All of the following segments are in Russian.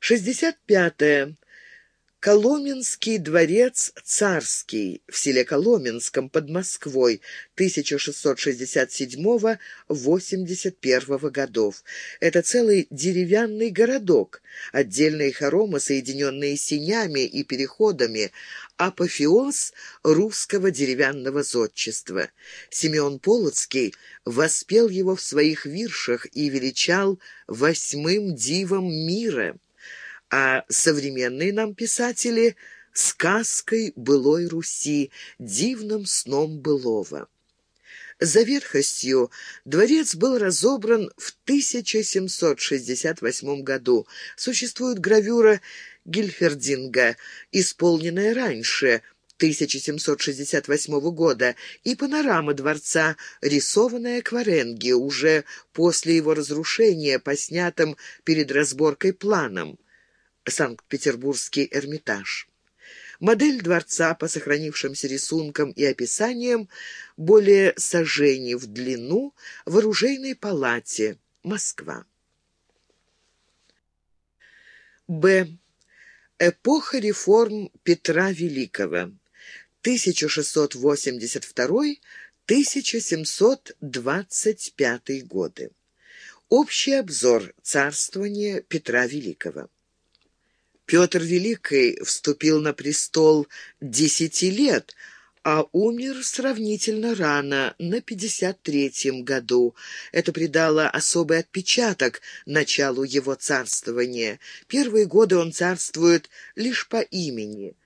65. -е. Коломенский дворец царский в селе Коломенском под Москвой 1667-81 годов. Это целый деревянный городок, отдельные хоромы, соединенные синями и переходами, апофеоз русского деревянного зодчества. Симеон Полоцкий воспел его в своих виршах и величал «восьмым дивом мира» а современные нам писатели — сказкой былой Руси, дивным сном былого. За верхостью дворец был разобран в 1768 году. Существует гравюра Гильфердинга, исполненная раньше, 1768 года, и панорама дворца, рисованная акваренги, уже после его разрушения по снятым перед разборкой планам. Санкт-Петербургский Эрмитаж. Модель дворца по сохранившимся рисункам и описаниям более сожжений в длину в оружейной палате, Москва. Б. Эпоха реформ Петра Великого. 1682-1725 годы. Общий обзор царствования Петра Великого. Петр Великий вступил на престол десяти лет, а умер сравнительно рано, на 53-м году. Это придало особый отпечаток началу его царствования. Первые годы он царствует лишь по имени.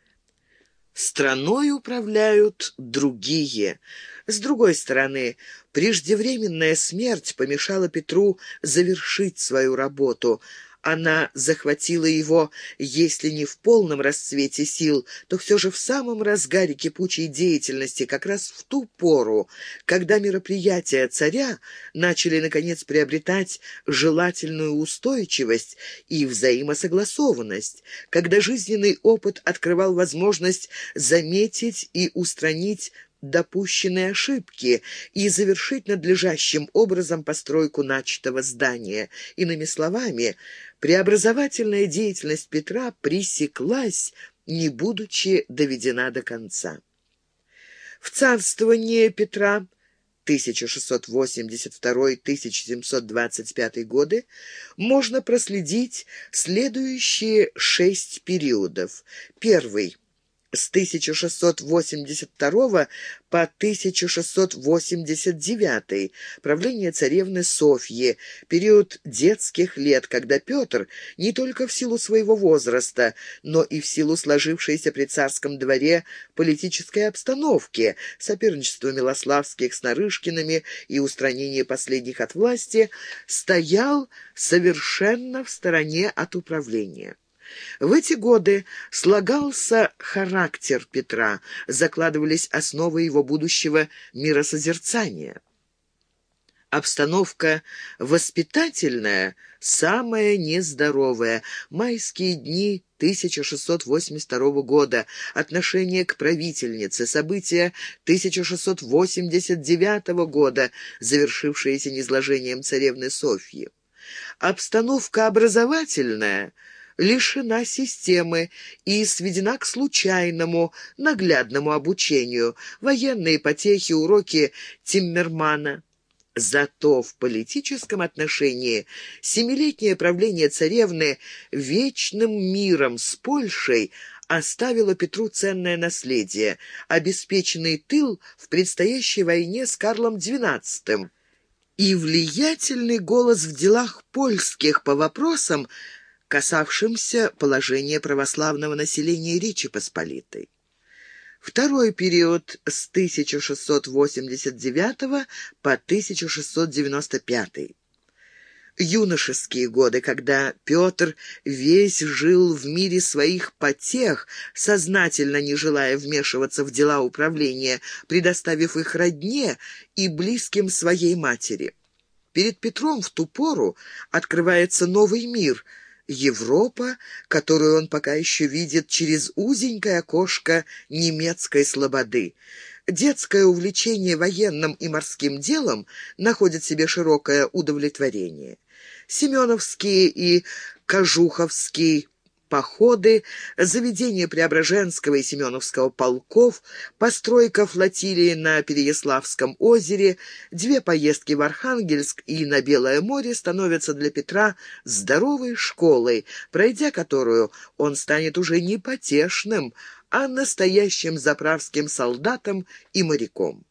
Страной управляют другие. С другой стороны, преждевременная смерть помешала Петру завершить свою работу – она захватила его, если не в полном расцвете сил, то все же в самом разгаре кипучей деятельности, как раз в ту пору, когда мероприятия царя начали, наконец, приобретать желательную устойчивость и взаимосогласованность, когда жизненный опыт открывал возможность заметить и устранить допущенные ошибки и завершить надлежащим образом постройку начатого здания. Иными словами, преобразовательная деятельность Петра пресеклась, не будучи доведена до конца. В царствование Петра 1682-1725 годы можно проследить следующие шесть периодов. Первый – с 1682 по 1689, правление царевны Софьи, период детских лет, когда Петр не только в силу своего возраста, но и в силу сложившейся при царском дворе политической обстановки, соперничества Милославских с Нарышкиными и устранение последних от власти, стоял совершенно в стороне от управления. В эти годы слагался характер Петра, закладывались основы его будущего миросозерцания. Обстановка воспитательная, самая нездоровая. Майские дни 1682 года, отношение к правительнице, события 1689 года, завершившиеся низложением царевны Софьи. Обстановка образовательная – лишена системы и сведена к случайному, наглядному обучению, военные потехи, уроки Тиммермана. Зато в политическом отношении семилетнее правление царевны вечным миром с Польшей оставило Петру ценное наследие, обеспеченный тыл в предстоящей войне с Карлом XII и влиятельный голос в делах польских по вопросам, касавшимся положения православного населения Речи Посполитой. Второй период с 1689 по 1695. Юношеские годы, когда Петр весь жил в мире своих потех, сознательно не желая вмешиваться в дела управления, предоставив их родне и близким своей матери. Перед Петром в ту пору открывается новый мир – Европа, которую он пока еще видит через узенькое окошко немецкой слободы. Детское увлечение военным и морским делом находит себе широкое удовлетворение. Семеновские и Кожуховский походы, заведение Преображенского и Семеновского полков, постройка флотилии на Переяславском озере, две поездки в Архангельск и на Белое море становятся для Петра здоровой школой, пройдя которую он станет уже не потешным, а настоящим заправским солдатом и моряком.